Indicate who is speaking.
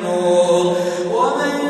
Speaker 1: النور. ومن